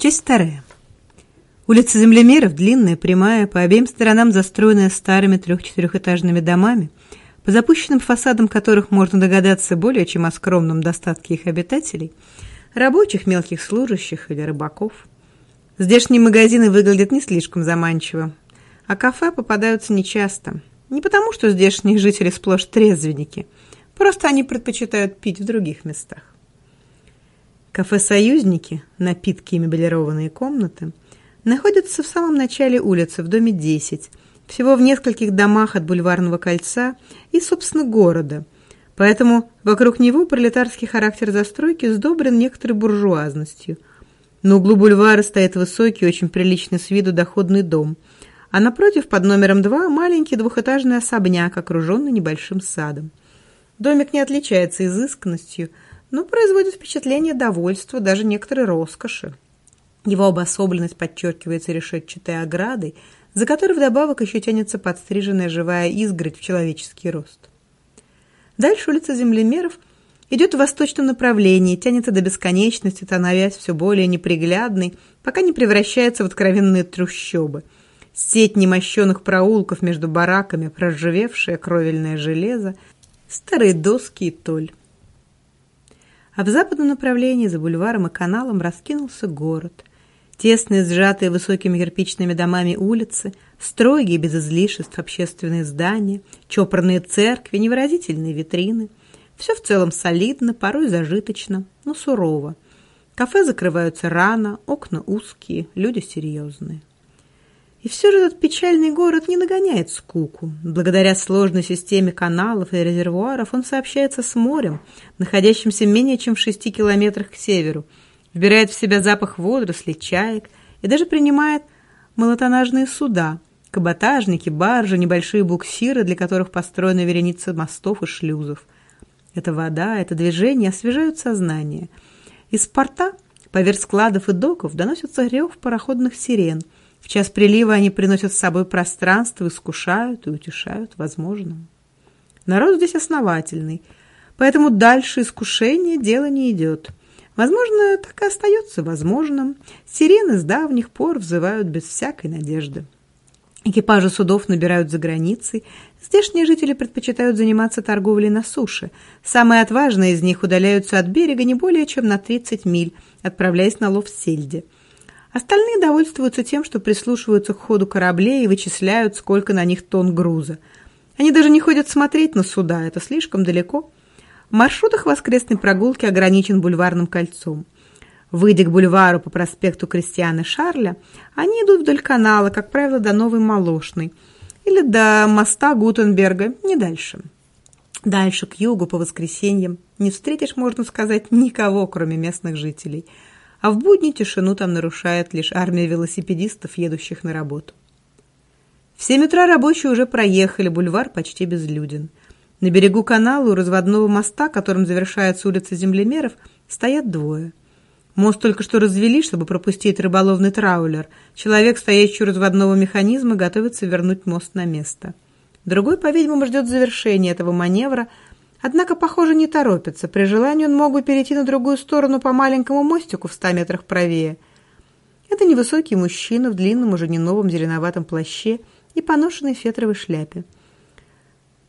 Часть вторая. Улица Землемеров длинная, прямая, по обеим сторонам застроенная старыми трех-четырехэтажными домами, по запущенным фасадам которых можно догадаться более чем о скромном достатке их обитателей, рабочих, мелких служащих или рыбаков. Здешние магазины выглядят не слишком заманчиво, а кафе попадаются нечасто. Не потому, что здешние жители сплошь трезвенники, просто они предпочитают пить в других местах. Кафе «Союзники», напитки и меблированные комнаты, находятся в самом начале улицы, в доме 10, всего в нескольких домах от бульварного кольца и, собственно, города. Поэтому вокруг него пролетарский характер застройки сдобрен некоторой буржуазностью. На углу бульвара стоит высокий, очень приличный с виду доходный дом, а напротив, под номером 2, маленький двухэтажный особняк, окруженный небольшим садом. Домик не отличается изысканностью – но производит впечатление довольства, даже некоторой роскоши. Его обособленность подчеркивается решетчатой оградой, за которой вдобавок еще тянется подстриженная живая изгородь в человеческий рост. Дальше улица Землемеров идет в восточном направлении, тянется до бесконечности, становясь все более неприглядной, пока не превращается в откровенные трущобы. Сеть немощенных проулков между бараками, проржавевшее кровельное железо, старые доски и толь а в западном направлении за бульваром и каналом раскинулся город. Тесные, сжатые высокими кирпичными домами улицы, строгие, без излишеств общественные здания, чопорные церкви, невыразительные витрины. Все в целом солидно, порой зажиточно, но сурово. Кафе закрываются рано, окна узкие, люди серьезные. И все же этот печальный город не нагоняет скуку. Благодаря сложной системе каналов и резервуаров он сообщается с морем, находящимся менее чем в шести километрах к северу, вбирает в себя запах водорослей, чаек и даже принимает малотонажные суда, каботажники, баржи, небольшие буксиры, для которых построена вереница мостов и шлюзов. Эта вода, это движение освежают сознание. Из порта, поверх складов и доков, доносится рев пароходных сирен – в час прилива они приносят с собой пространство, искушают и утешают возможным. Народ здесь основательный, поэтому дальше искушение дело не идет. Возможно, так и остается возможным. Сирены с давних пор взывают без всякой надежды. Экипажи судов набирают за границей. Здешние жители предпочитают заниматься торговлей на суше. Самые отважные из них удаляются от берега не более чем на 30 миль, отправляясь на лов в сельде. Остальные довольствуются тем, что прислушиваются к ходу кораблей и вычисляют, сколько на них тонн груза. Они даже не ходят смотреть на суда, это слишком далеко. Маршрут их воскресной прогулки ограничен бульварным кольцом. Выйдя к бульвару по проспекту Кристиана Шарля, они идут вдоль канала, как правило, до Новой Молошной или до моста Гутенберга, не дальше. Дальше, к югу, по воскресеньям, не встретишь, можно сказать, никого, кроме местных жителей – а в будни тишину там нарушает лишь армия велосипедистов, едущих на работу. В семь утра рабочие уже проехали, бульвар почти безлюден. На берегу канала у разводного моста, которым завершается улица землемеров, стоят двое. Мост только что развели, чтобы пропустить рыболовный траулер. Человек, стоящий у разводного механизма, готовится вернуть мост на место. Другой, по-видимому, ждет завершения этого маневра – Однако, похоже, не торопится. При желании он мог бы перейти на другую сторону по маленькому мостику в ста метрах правее. Это невысокий мужчина в длинном, уже не новом зеленоватом плаще и поношенной фетровой шляпе.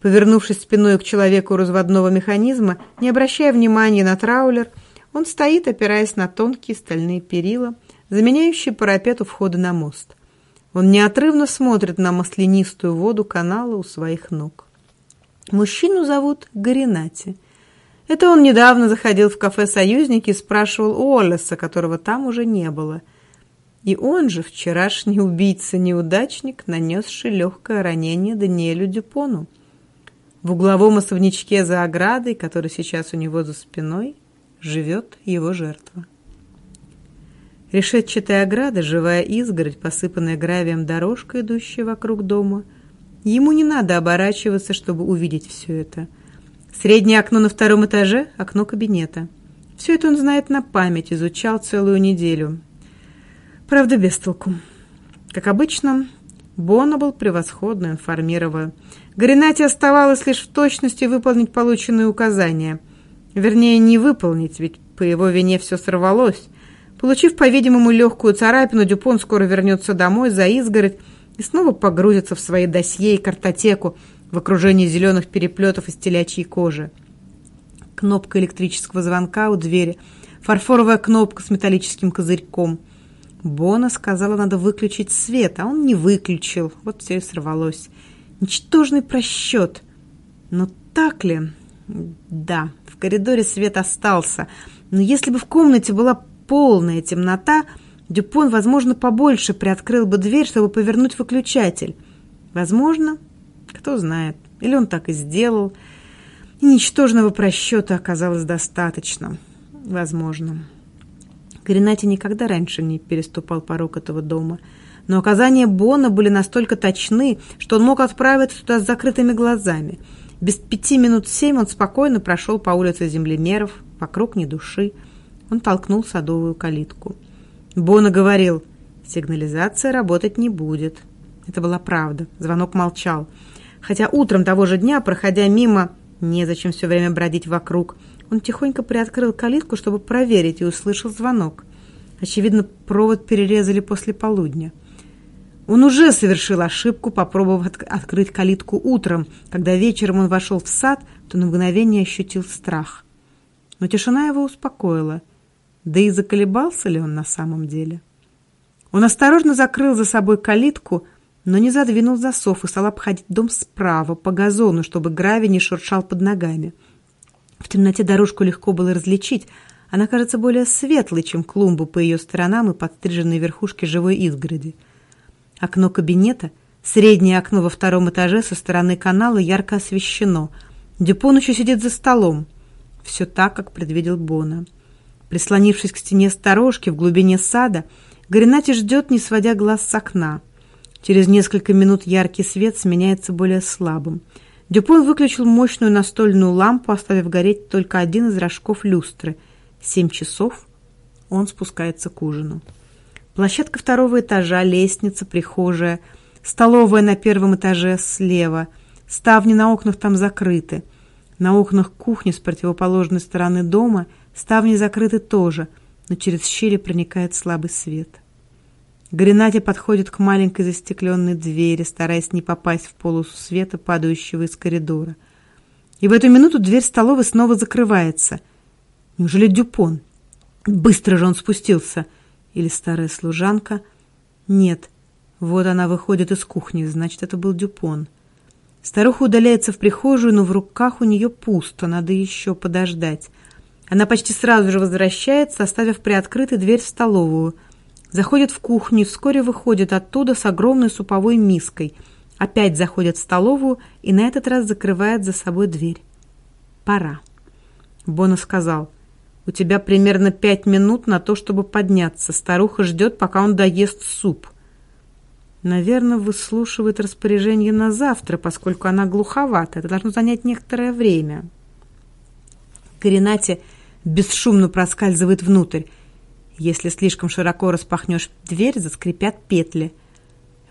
Повернувшись спиной к человеку разводного механизма, не обращая внимания на траулер, он стоит, опираясь на тонкие стальные перила, заменяющие парапет у входа на мост. Он неотрывно смотрит на маслянистую воду канала у своих ног. Мужчину зовут Гаринати. Это он недавно заходил в кафе «Союзники» и спрашивал у Олеса, которого там уже не было. И он же, вчерашний убийца-неудачник, нанесший легкое ранение Даниэлю Дюпону. В угловом особнячке за оградой, который сейчас у него за спиной, живет его жертва. Решетчатая ограда, живая изгородь, посыпанная гравием дорожка, идущая вокруг дома – Ему не надо оборачиваться, чтобы увидеть все это. Среднее окно на втором этаже – окно кабинета. Все это он знает на память, изучал целую неделю. Правда, без толку. Как обычно, Бона был превосходно информирован. Гренате оставалось лишь в точности выполнить полученные указания. Вернее, не выполнить, ведь по его вине все сорвалось. Получив, по-видимому, легкую царапину, Дюпон скоро вернется домой за изгородь и снова погрузится в свои досье и картотеку в окружении зеленых переплетов из телячьей кожи. Кнопка электрического звонка у двери, фарфоровая кнопка с металлическим козырьком. Бона сказала, надо выключить свет, а он не выключил. Вот все и сорвалось. Ничтожный просчет. Но так ли? Да, в коридоре свет остался. Но если бы в комнате была полная темнота, Дюпон, возможно, побольше приоткрыл бы дверь, чтобы повернуть выключатель. Возможно, кто знает. Или он так и сделал. И ничтожного просчета оказалось достаточно. Возможно. Гренати никогда раньше не переступал порог этого дома. Но указания Бона были настолько точны, что он мог отправиться туда с закрытыми глазами. Без пяти минут семь он спокойно прошел по улице землемеров, вокруг ни души. Он толкнул садовую калитку. Бона говорил, сигнализация работать не будет. Это была правда. Звонок молчал. Хотя утром того же дня, проходя мимо, незачем все время бродить вокруг, он тихонько приоткрыл калитку, чтобы проверить, и услышал звонок. Очевидно, провод перерезали после полудня. Он уже совершил ошибку, попробовав от открыть калитку утром. Когда вечером он вошел в сад, то на мгновение ощутил страх. Но тишина его успокоила. Да и заколебался ли он на самом деле? Он осторожно закрыл за собой калитку, но не задвинул засов и стал обходить дом справа, по газону, чтобы гравий не шуршал под ногами. В темноте дорожку легко было различить. Она кажется более светлой, чем клумбы по ее сторонам и подстриженные верхушки живой изгороди. Окно кабинета, среднее окно во втором этаже со стороны канала ярко освещено. Дюпон еще сидит за столом. Все так, как предвидел Бона. Прислонившись к стене сторожки в глубине сада, Гренати ждет, не сводя глаз с окна. Через несколько минут яркий свет сменяется более слабым. Дюпон выключил мощную настольную лампу, оставив гореть только один из рожков люстры. Семь часов он спускается к ужину. Площадка второго этажа, лестница, прихожая, столовая на первом этаже слева. Ставни на окнах там закрыты. На окнах кухни с противоположной стороны дома – Ставни закрыты тоже, но через щели проникает слабый свет. Гренати подходит к маленькой застекленной двери, стараясь не попасть в полосу света, падающего из коридора. И в эту минуту дверь столовой снова закрывается. Неужели Дюпон? Быстро же он спустился. Или старая служанка? Нет. Вот она выходит из кухни, значит, это был Дюпон. Старуха удаляется в прихожую, но в руках у нее пусто, надо еще подождать. Она почти сразу же возвращается, оставив приоткрытой дверь в столовую. Заходит в кухню вскоре выходит оттуда с огромной суповой миской. Опять заходит в столовую и на этот раз закрывает за собой дверь. «Пора». Бона сказал, «У тебя примерно пять минут на то, чтобы подняться. Старуха ждет, пока он доест суп». Наверное, выслушивает распоряжение на завтра, поскольку она глуховата. Это должно занять некоторое время. Коренате бесшумно проскальзывает внутрь. Если слишком широко распахнешь дверь, заскрипят петли.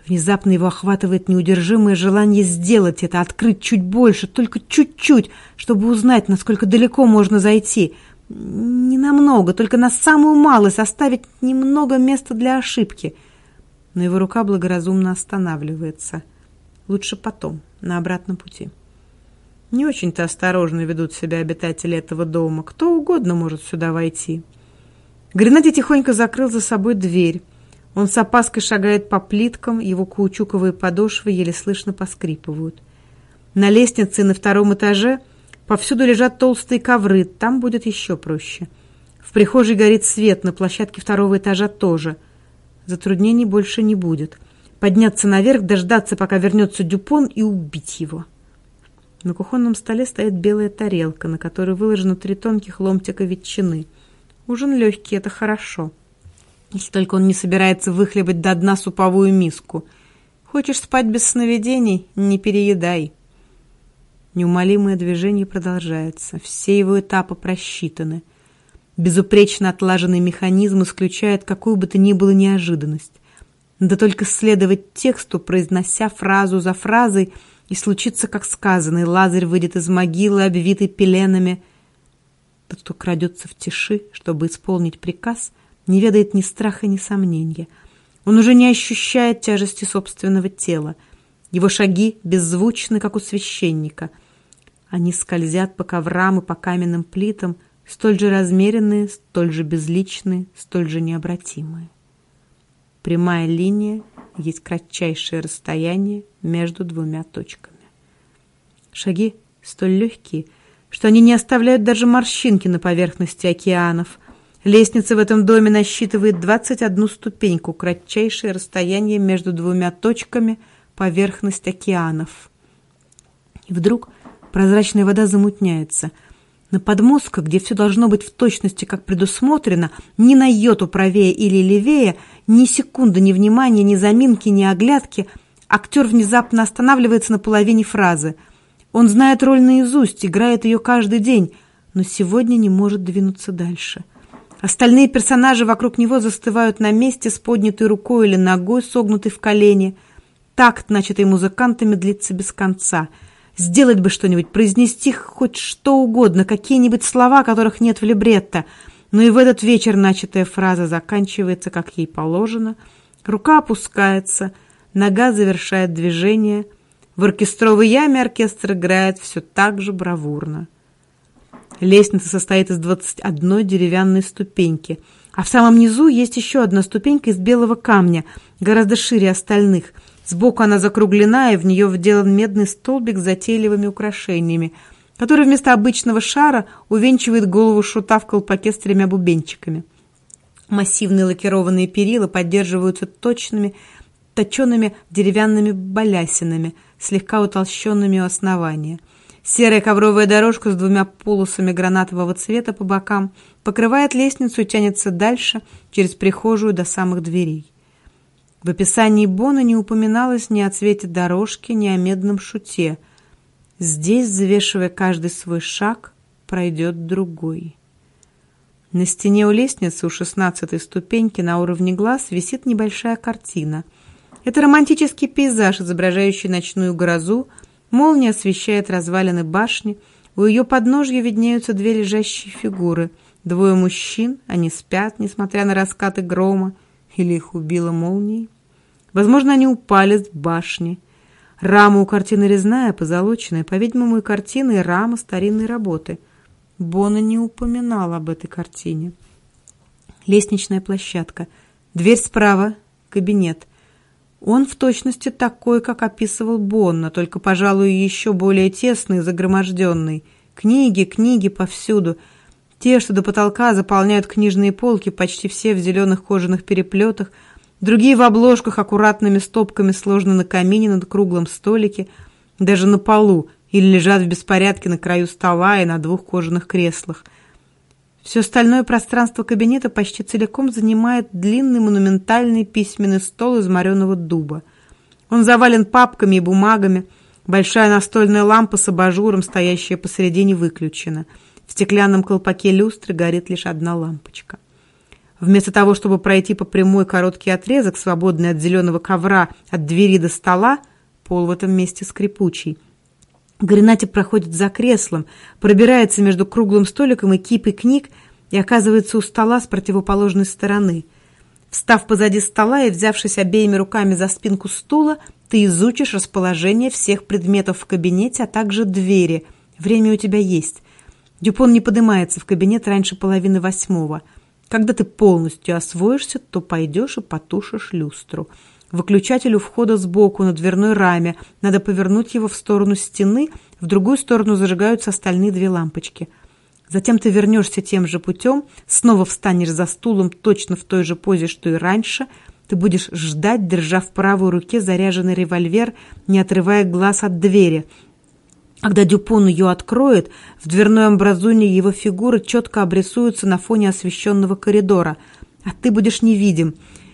Внезапно его охватывает неудержимое желание сделать это, открыть чуть больше, только чуть-чуть, чтобы узнать, насколько далеко можно зайти. Не намного, только на самую малость оставить немного места для ошибки. Но его рука благоразумно останавливается. Лучше потом, на обратном пути. Не очень-то осторожно ведут себя обитатели этого дома. Кто угодно может сюда войти. Гренадий тихонько закрыл за собой дверь. Он с опаской шагает по плиткам, его каучуковые подошвы еле слышно поскрипывают. На лестнице и на втором этаже повсюду лежат толстые ковры, там будет еще проще. В прихожей горит свет, на площадке второго этажа тоже. Затруднений больше не будет. Подняться наверх, дождаться, пока вернется Дюпон, и убить его. На кухонном столе стоит белая тарелка, на которой выложено три тонких ломтика ветчины. Ужин легкий, это хорошо. Если только он не собирается выхлебать до дна суповую миску. Хочешь спать без сновидений? Не переедай. Неумолимое движение продолжается. Все его этапы просчитаны. Безупречно отлаженный механизм исключает какую бы то ни было неожиданность. Да только следовать тексту, произнося фразу за фразой – и случится, как сказано, и Лазарь выйдет из могилы, обвитый пеленами. Тот, кто крадется в тиши, чтобы исполнить приказ, не ведает ни страха, ни сомнения. Он уже не ощущает тяжести собственного тела. Его шаги беззвучны, как у священника. Они скользят по коврам и по каменным плитам, столь же размеренные, столь же безличные, столь же необратимые. Прямая линия есть кратчайшее расстояние между двумя точками. Шаги столь легкие, что они не оставляют даже морщинки на поверхности океанов. Лестница в этом доме насчитывает 21 ступеньку, кратчайшее расстояние между двумя точками поверхность океанов. И вдруг прозрачная вода замутняется – на подмостках, где все должно быть в точности, как предусмотрено, ни на йоту правее или левее, ни секунды ни внимания, ни заминки, ни оглядки, актер внезапно останавливается на половине фразы. Он знает роль наизусть, играет ее каждый день, но сегодня не может двинуться дальше. Остальные персонажи вокруг него застывают на месте с поднятой рукой или ногой, согнутой в колени. Такт, начатый музыкантами, длится без конца — Сделать бы что-нибудь, произнести хоть что угодно, какие-нибудь слова, которых нет в либретто. Но и в этот вечер начатая фраза заканчивается, как ей положено. Рука опускается, нога завершает движение. В оркестровой яме оркестр играет все так же бравурно. Лестница состоит из 21 деревянной ступеньки, а в самом низу есть еще одна ступенька из белого камня, гораздо шире остальных – Сбоку она закруглена, и в нее вделан медный столбик с затейливыми украшениями, который вместо обычного шара увенчивает голову шута в колпаке с тремя бубенчиками. Массивные лакированные перила поддерживаются точными, точеными деревянными балясинами, слегка утолщенными у основания. Серая ковровая дорожка с двумя полосами гранатового цвета по бокам покрывает лестницу и тянется дальше, через прихожую до самых дверей. В описании Бона не упоминалось ни о цвете дорожки, ни о медном шуте. Здесь, завешивая каждый свой шаг, пройдет другой. На стене у лестницы у шестнадцатой ступеньки на уровне глаз висит небольшая картина. Это романтический пейзаж, изображающий ночную грозу. Молния освещает развалины башни. У ее подножья виднеются две лежащие фигуры. Двое мужчин, они спят, несмотря на раскаты грома. Или их убила молнией? Возможно, они упали с башни. Рама у картины резная, позолоченная. По-видимому, и картина, и рама старинной работы. Бона не упоминал об этой картине. Лестничная площадка. Дверь справа. Кабинет. Он в точности такой, как описывал Бонна, только, пожалуй, еще более тесный загроможденный. Книги, книги повсюду. Те, что до потолка заполняют книжные полки, почти все в зеленых кожаных переплетах – Другие в обложках аккуратными стопками сложены на камине над круглым столике, даже на полу, или лежат в беспорядке на краю стола и на двух кожаных креслах. Все остальное пространство кабинета почти целиком занимает длинный монументальный письменный стол из мореного дуба. Он завален папками и бумагами, большая настольная лампа с абажуром, стоящая посередине, выключена. В стеклянном колпаке люстры горит лишь одна лампочка. Вместо того, чтобы пройти по прямой короткий отрезок, свободный от зеленого ковра, от двери до стола, пол в этом месте скрипучий. Гренати проходит за креслом, пробирается между круглым столиком и кипой книг и оказывается у стола с противоположной стороны. Встав позади стола и взявшись обеими руками за спинку стула, ты изучишь расположение всех предметов в кабинете, а также двери. Время у тебя есть. Дюпон не поднимается в кабинет раньше половины восьмого – когда ты полностью освоишься, то пойдешь и потушишь люстру. Выключатель у входа сбоку на дверной раме. Надо повернуть его в сторону стены, в другую сторону зажигаются остальные две лампочки. Затем ты вернешься тем же путем, снова встанешь за стулом точно в той же позе, что и раньше. Ты будешь ждать, держа в правой руке заряженный револьвер, не отрывая глаз от двери – когда Дюпон ее откроет, в дверной амбразуне его фигуры четко обрисуются на фоне освещенного коридора, а ты будешь невидим,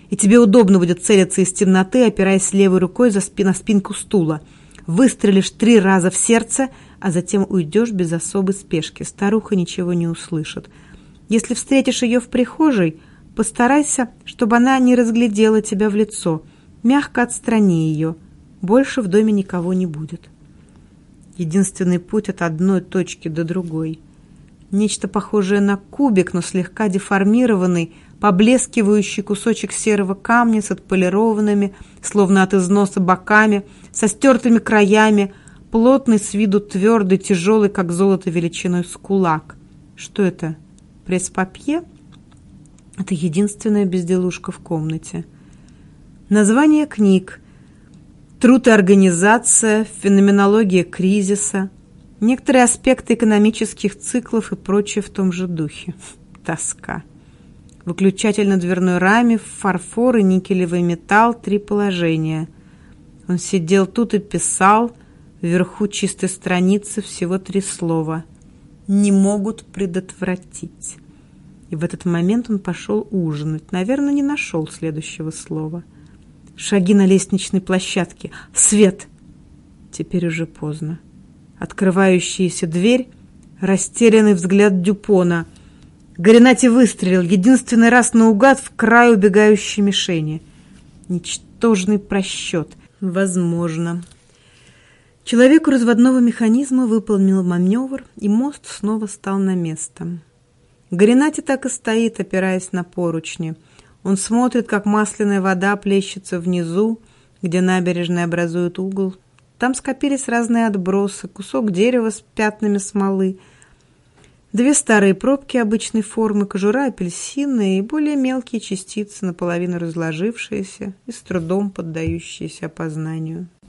и тебе удобно будет целиться из темноты, опираясь левой рукой за спи на спинку стула. Выстрелишь три раза в сердце, а затем уйдешь без особой спешки. Старуха ничего не услышит. Если встретишь ее в прихожей, постарайся, чтобы она не разглядела тебя в лицо. Мягко отстрани ее. Больше в доме никого не будет единственный путь от одной точки до другой. Нечто похожее на кубик, но слегка деформированный, поблескивающий кусочек серого камня с отполированными, словно от износа боками, со стертыми краями, плотный с виду твердый, тяжелый, как золото величиной с кулак. Что это? Пресс-папье? Это единственная безделушка в комнате. Название книг. Труд и организация, феноменология кризиса, некоторые аспекты экономических циклов и прочее в том же духе. Тоска. Выключатель на дверной раме, фарфор и никелевый металл, три положения. Он сидел тут и писал, вверху чистой страницы всего три слова. «Не могут предотвратить». И в этот момент он пошел ужинать. Наверное, не нашел следующего слова. Шаги на лестничной площадке. Свет! Теперь уже поздно. Открывающаяся дверь, растерянный взгляд Дюпона. Горинати выстрелил единственный раз наугад в край убегающей мишени. Ничтожный просчет. Возможно. Человек у разводного механизма выполнил маневр, и мост снова стал на место. Горинати так и стоит, опираясь на поручни. Он смотрит, как масляная вода плещется внизу, где набережная образует угол. Там скопились разные отбросы, кусок дерева с пятнами смолы, две старые пробки обычной формы, кожура апельсина и более мелкие частицы, наполовину разложившиеся и с трудом поддающиеся опознанию.